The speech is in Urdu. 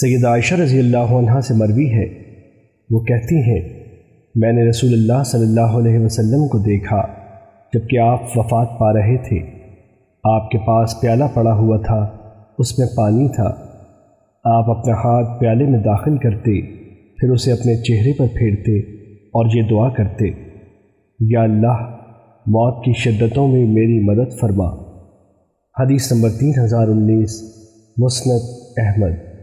سید عائشہ رضی اللہ عنہ سے مروی ہے۔ وہ کہتی ہیں، میں نے رسول اللہ صلی اللہ علیہ وسلم کو دیکھا جبکہ آپ وفات پا رہے تھے۔ آپ کے پاس پیالہ پڑا ہوا تھا، اس میں پانی تھا۔ آپ اپنا ہاتھ پیالے میں داخل کرتے، پھر اسے اپنے چہرے پر پھیرتے اور یہ دعا کرتے، یا اللہ، موت کی شدتوں میں میری مدد فرما۔ حدیث نمبر تین ہزار انیس، مسند احمد۔